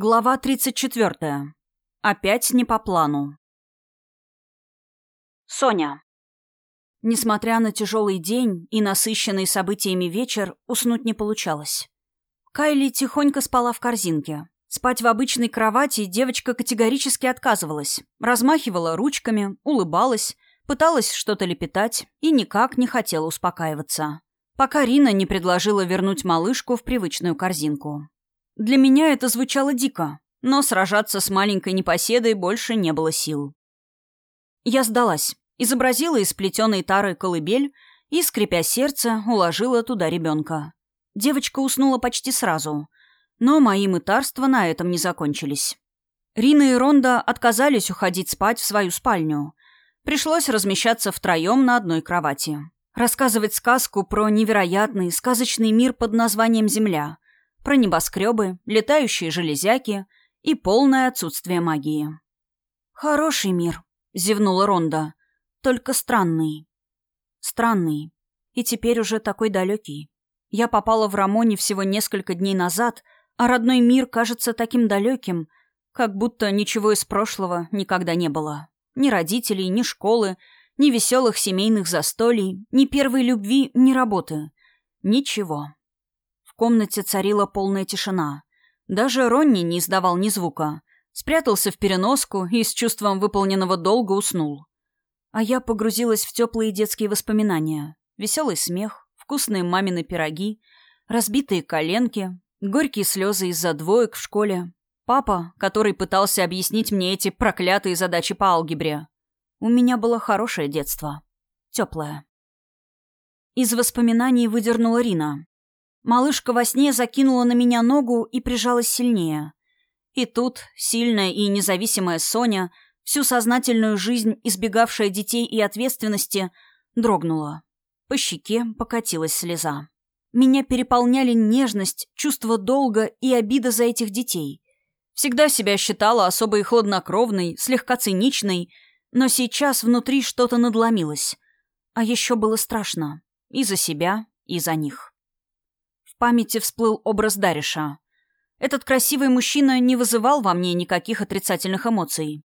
Глава 34. Опять не по плану. Соня. Несмотря на тяжелый день и насыщенный событиями вечер, уснуть не получалось. Кайли тихонько спала в корзинке. Спать в обычной кровати девочка категорически отказывалась. Размахивала ручками, улыбалась, пыталась что-то лепетать и никак не хотела успокаиваться. Пока Рина не предложила вернуть малышку в привычную корзинку. Для меня это звучало дико, но сражаться с маленькой непоседой больше не было сил. Я сдалась, изобразила из плетеной тары колыбель и, скрипя сердце, уложила туда ребенка. Девочка уснула почти сразу, но мои мытарства на этом не закончились. Рина и Ронда отказались уходить спать в свою спальню. Пришлось размещаться втроем на одной кровати. Рассказывать сказку про невероятный сказочный мир под названием «Земля», про небоскребы, летающие железяки и полное отсутствие магии. «Хороший мир», — зевнула Ронда. «Только странный». «Странный. И теперь уже такой далекий. Я попала в Рамоне всего несколько дней назад, а родной мир кажется таким далеким, как будто ничего из прошлого никогда не было. Ни родителей, ни школы, ни веселых семейных застолий, ни первой любви, ни работы. Ничего комнате царила полная тишина. Даже Ронни не издавал ни звука. Спрятался в переноску и с чувством выполненного долга уснул. А я погрузилась в теплые детские воспоминания. Веселый смех, вкусные мамины пироги, разбитые коленки, горькие слезы из-за двоек в школе. Папа, который пытался объяснить мне эти проклятые задачи по алгебре. У меня было хорошее детство. Теплое. Из воспоминаний выдернула Рина. Малышка во сне закинула на меня ногу и прижалась сильнее. И тут сильная и независимая Соня, всю сознательную жизнь избегавшая детей и ответственности, дрогнула. По щеке покатилась слеза. Меня переполняли нежность, чувство долга и обида за этих детей. Всегда себя считала особой хладнокровной, слегка циничной, но сейчас внутри что-то надломилось. А еще было страшно. И за себя, и за них памяти всплыл образ Дариша. Этот красивый мужчина не вызывал во мне никаких отрицательных эмоций.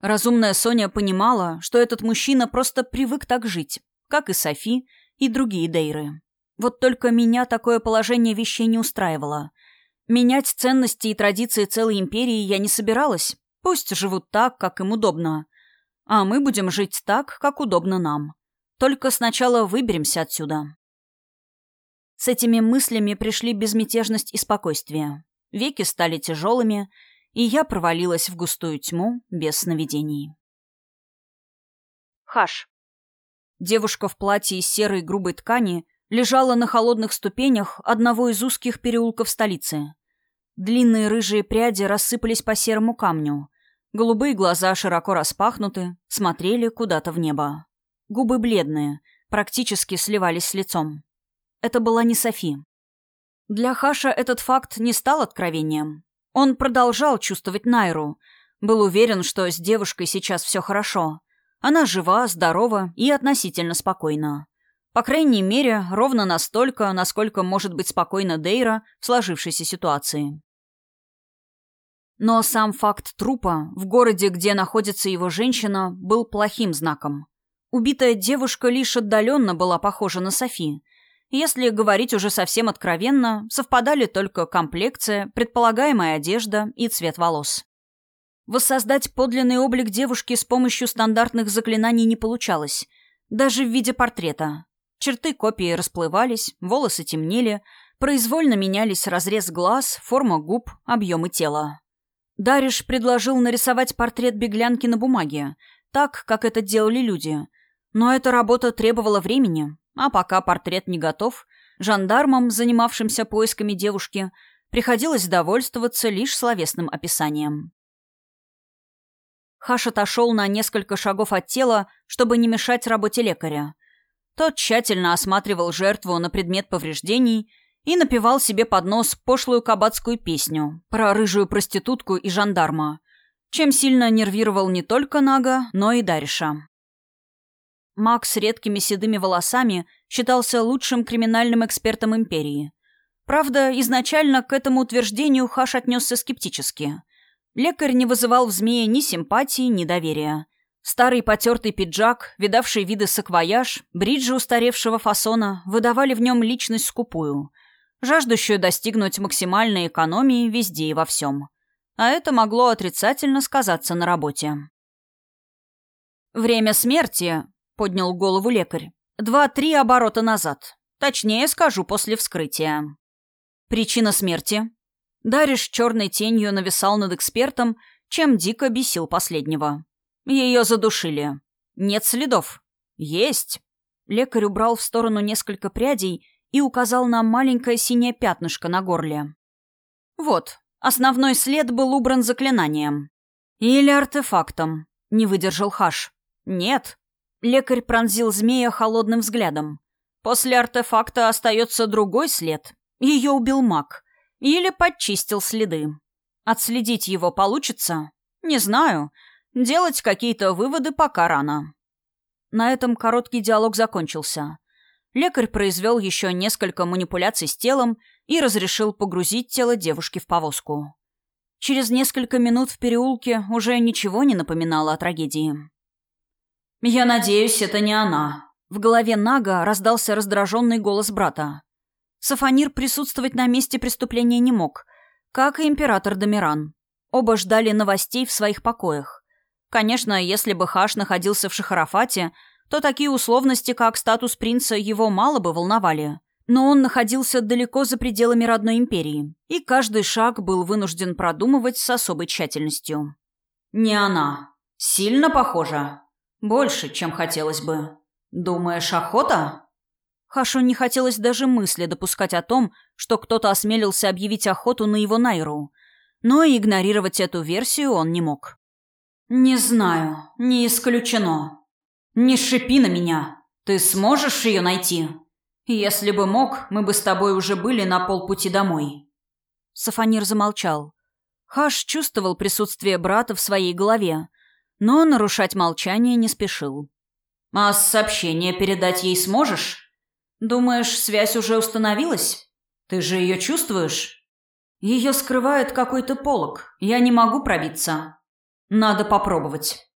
Разумная Соня понимала, что этот мужчина просто привык так жить, как и Софи и другие Дейры. Вот только меня такое положение вещей не устраивало. Менять ценности и традиции целой империи я не собиралась. Пусть живут так, как им удобно. А мы будем жить так, как удобно нам. Только сначала выберемся отсюда. С этими мыслями пришли безмятежность и спокойствие. Веки стали тяжелыми, и я провалилась в густую тьму без сновидений. Хаш. Девушка в платье из серой грубой ткани лежала на холодных ступенях одного из узких переулков столицы. Длинные рыжие пряди рассыпались по серому камню. Голубые глаза широко распахнуты, смотрели куда-то в небо. Губы бледные, практически сливались с лицом. Это была не Софи. Для Хаша этот факт не стал откровением. Он продолжал чувствовать Найру. Был уверен, что с девушкой сейчас все хорошо. Она жива, здорова и относительно спокойна. По крайней мере, ровно настолько, насколько может быть спокойна Дейра в сложившейся ситуации. Но сам факт трупа в городе, где находится его женщина, был плохим знаком. Убитая девушка лишь отдаленно была похожа на Софи – если говорить уже совсем откровенно, совпадали только комплекция, предполагаемая одежда и цвет волос. Воссоздать подлинный облик девушки с помощью стандартных заклинаний не получалось, даже в виде портрета. Черты копии расплывались, волосы темнели, произвольно менялись разрез глаз, форма губ, объемы тела. Дариш предложил нарисовать портрет беглянки на бумаге, так, как это делали люди. Но эта работа требовала времени, а пока портрет не готов, жандармам, занимавшимся поисками девушки, приходилось довольствоваться лишь словесным описанием. Хаш отошел на несколько шагов от тела, чтобы не мешать работе лекаря. Тот тщательно осматривал жертву на предмет повреждений и напевал себе под нос пошлую кабацкую песню про рыжую проститутку и жандарма, чем сильно нервировал не только Нага, но и Дариша. Макс с редкими седыми волосами считался лучшим криминальным экспертом империи. Правда, изначально к этому утверждению Хаш отнесся скептически. Лекарь не вызывал в змее ни симпатии, ни доверия. Старый потертый пиджак, видавший виды саквояж, бриджи устаревшего фасона выдавали в нем личность скупую, жаждущую достигнуть максимальной экономии везде и во всем. А это могло отрицательно сказаться на работе. «Время смерти», — поднял голову лекарь, — «два-три оборота назад. Точнее скажу, после вскрытия». Причина смерти. Дариш черной тенью нависал над экспертом, чем дико бесил последнего. Ее задушили. Нет следов. Есть. Лекарь убрал в сторону несколько прядей и указал на маленькое синее пятнышко на горле. Вот, основной след был убран заклинанием. Или артефактом. Не выдержал Хаш. Нет. Лекарь пронзил змея холодным взглядом. После артефакта остается другой след, ее убил маг. Или подчистил следы. Отследить его получится? Не знаю. Делать какие-то выводы пока рано. На этом короткий диалог закончился. Лекарь произвел еще несколько манипуляций с телом и разрешил погрузить тело девушки в повозку. Через несколько минут в переулке уже ничего не напоминало о трагедии. «Я надеюсь, это не она». В голове Нага раздался раздраженный голос брата. Сафанир присутствовать на месте преступления не мог, как и император Домиран. Оба ждали новостей в своих покоях. Конечно, если бы Хаш находился в Шахарафате, то такие условности, как статус принца, его мало бы волновали. Но он находился далеко за пределами родной империи, и каждый шаг был вынужден продумывать с особой тщательностью. «Не она. Сильно похожа. Больше, чем хотелось бы. Думаешь, охота?» Хашу не хотелось даже мысли допускать о том, что кто-то осмелился объявить охоту на его Найру. Но и игнорировать эту версию он не мог. «Не знаю. Не исключено. Не шипи на меня. Ты сможешь ее найти? Если бы мог, мы бы с тобой уже были на полпути домой». Сафанир замолчал. Хаш чувствовал присутствие брата в своей голове, но нарушать молчание не спешил. «А сообщение передать ей сможешь?» Думаешь, связь уже установилась? Ты же ее чувствуешь? Ее скрывает какой-то полог. Я не могу пробиться. Надо попробовать.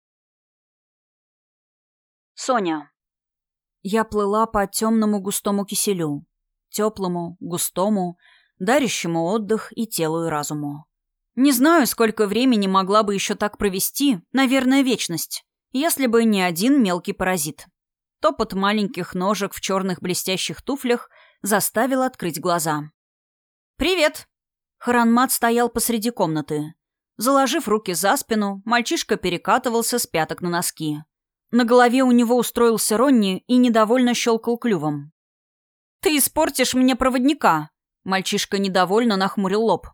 Соня. Я плыла по темному густому киселю. Теплому, густому, дарящему отдых и телу, и разуму. Не знаю, сколько времени могла бы еще так провести, наверное, вечность, если бы не один мелкий паразит. Топот маленьких ножек в черных блестящих туфлях заставил открыть глаза. «Привет!» Харанмат стоял посреди комнаты. Заложив руки за спину, мальчишка перекатывался с пяток на носки. На голове у него устроился Ронни и недовольно щелкал клювом. «Ты испортишь мне проводника!» Мальчишка недовольно нахмурил лоб.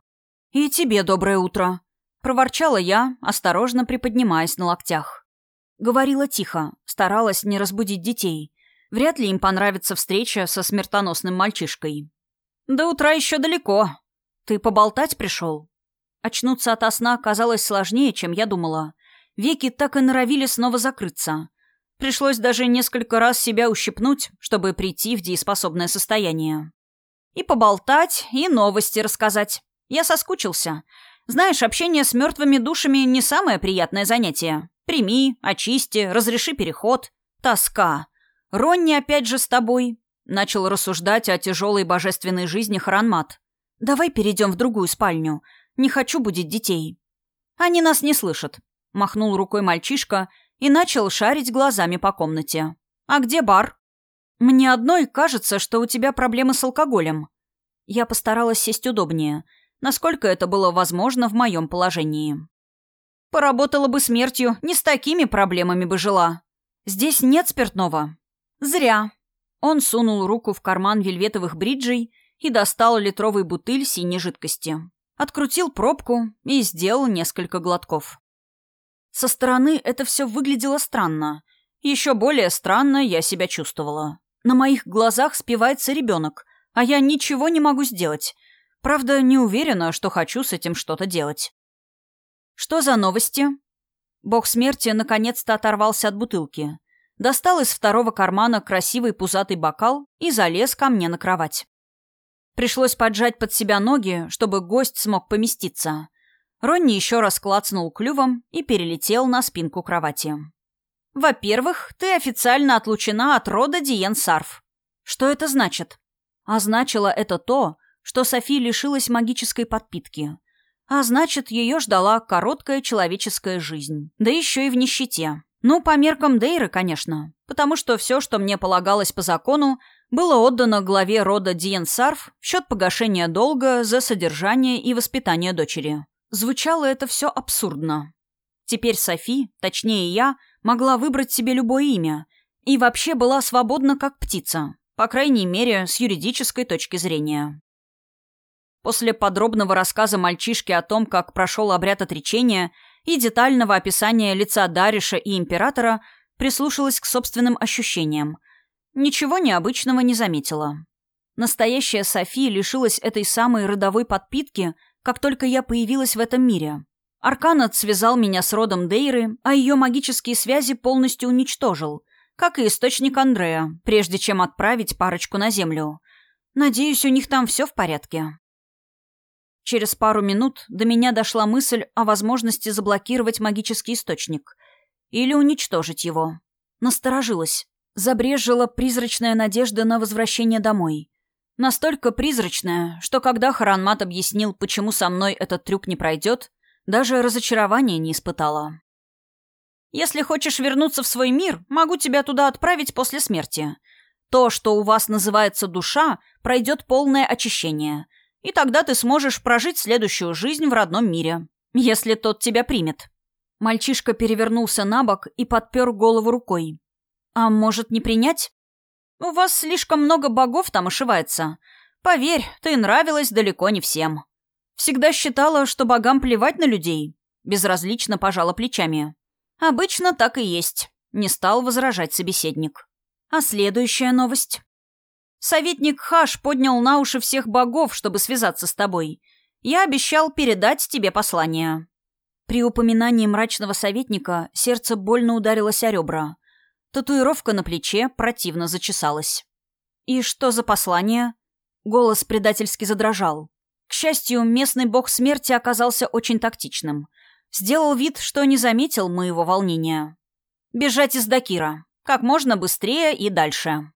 «И тебе доброе утро!» Проворчала я, осторожно приподнимаясь на локтях. Говорила тихо, старалась не разбудить детей. Вряд ли им понравится встреча со смертоносным мальчишкой. «До утра еще далеко. Ты поболтать пришел?» Очнуться ото сна казалось сложнее, чем я думала. Веки так и норовили снова закрыться. Пришлось даже несколько раз себя ущипнуть, чтобы прийти в дееспособное состояние. И поболтать, и новости рассказать. Я соскучился. Знаешь, общение с мертвыми душами не самое приятное занятие. Прими, очисти, разреши переход. Тоска. Ронни опять же с тобой. Начал рассуждать о тяжелой божественной жизни Харанмат. Давай перейдем в другую спальню. Не хочу будить детей. Они нас не слышат. Махнул рукой мальчишка и начал шарить глазами по комнате. А где бар? Мне одной кажется, что у тебя проблемы с алкоголем. Я постаралась сесть удобнее, насколько это было возможно в моем положении. Поработала бы смертью, не с такими проблемами бы жила. Здесь нет спиртного. Зря. Он сунул руку в карман вельветовых бриджей и достал литровый бутыль синей жидкости. Открутил пробку и сделал несколько глотков. Со стороны это все выглядело странно. Еще более странно я себя чувствовала. На моих глазах спивается ребенок, а я ничего не могу сделать. Правда, не уверена, что хочу с этим что-то делать. «Что за новости?» Бог смерти наконец-то оторвался от бутылки. Достал из второго кармана красивый пузатый бокал и залез ко мне на кровать. Пришлось поджать под себя ноги, чтобы гость смог поместиться. Ронни еще раз клацнул клювом и перелетел на спинку кровати. «Во-первых, ты официально отлучена от рода Диен Сарф». «Что это значит?» А значило это то, что Софи лишилась магической подпитки. А значит, ее ждала короткая человеческая жизнь. Да еще и в нищете. Ну, по меркам Дейры, конечно. Потому что все, что мне полагалось по закону, было отдано главе рода Диен Сарф в счет погашения долга за содержание и воспитание дочери. Звучало это все абсурдно. Теперь Софи, точнее я, могла выбрать себе любое имя и вообще была свободна как птица, по крайней мере, с юридической точки зрения. После подробного рассказа мальчишки о том, как прошел обряд отречения, и детального описания лица Дариша и императора, прислушалась к собственным ощущениям. Ничего необычного не заметила. Настоящая София лишилась этой самой родовой подпитки, как только я появилась в этом мире. Арканат связал меня с родом Дейры, а ее магические связи полностью уничтожил, как и источник Андрея, прежде чем отправить парочку на Землю. Надеюсь, у них там все в порядке. Через пару минут до меня дошла мысль о возможности заблокировать магический источник или уничтожить его. Насторожилась. Забрежила призрачная надежда на возвращение домой. Настолько призрачная, что когда Харанмат объяснил, почему со мной этот трюк не пройдет, даже разочарования не испытала. «Если хочешь вернуться в свой мир, могу тебя туда отправить после смерти. То, что у вас называется душа, пройдет полное очищение — и тогда ты сможешь прожить следующую жизнь в родном мире, если тот тебя примет». Мальчишка перевернулся на бок и подпер голову рукой. «А может, не принять? У вас слишком много богов там ошивается. Поверь, ты нравилась далеко не всем. Всегда считала, что богам плевать на людей». Безразлично пожала плечами. «Обычно так и есть», — не стал возражать собеседник. «А следующая новость?» Советник Хаш поднял на уши всех богов, чтобы связаться с тобой. Я обещал передать тебе послание». При упоминании мрачного советника сердце больно ударилось о ребра. Татуировка на плече противно зачесалась. «И что за послание?» Голос предательски задрожал. К счастью, местный бог смерти оказался очень тактичным. Сделал вид, что не заметил моего волнения. «Бежать из Дакира. Как можно быстрее и дальше».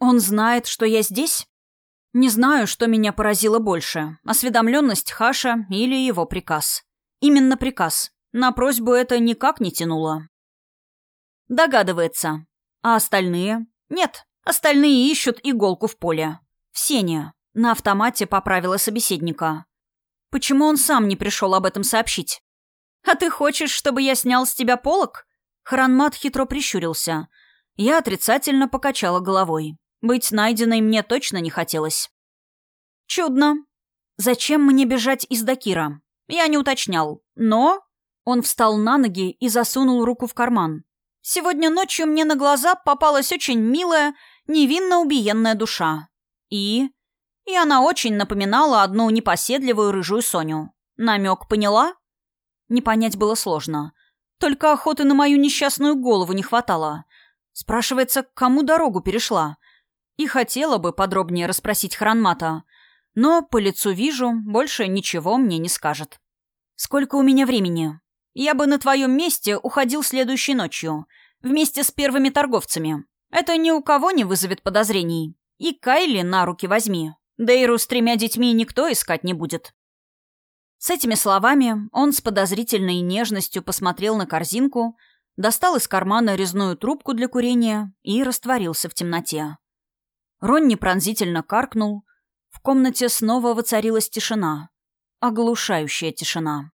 «Он знает, что я здесь?» Не знаю, что меня поразило больше – осведомленность Хаша или его приказ. Именно приказ. На просьбу это никак не тянуло. Догадывается. А остальные? Нет, остальные ищут иголку в поле. В. На автомате поправила собеседника. Почему он сам не пришел об этом сообщить? «А ты хочешь, чтобы я снял с тебя полок?» Хранмат хитро прищурился. Я отрицательно покачала головой. Быть найденной мне точно не хотелось. Чудно. Зачем мне бежать из Дакира? Я не уточнял. Но... Он встал на ноги и засунул руку в карман. Сегодня ночью мне на глаза попалась очень милая, невинно убиенная душа. И... И она очень напоминала одну непоседливую рыжую Соню. Намек поняла? Не понять было сложно. Только охоты на мою несчастную голову не хватало. Спрашивается, кому дорогу перешла? И хотела бы подробнее расспросить Хранмата, но по лицу вижу, больше ничего мне не скажет. «Сколько у меня времени?» «Я бы на твоем месте уходил следующей ночью, вместе с первыми торговцами. Это ни у кого не вызовет подозрений. И Кайли на руки возьми. Дейру с тремя детьми никто искать не будет». С этими словами он с подозрительной нежностью посмотрел на корзинку, достал из кармана резную трубку для курения и растворился в темноте. Ронни пронзительно каркнул. В комнате снова воцарилась тишина. Оглушающая тишина.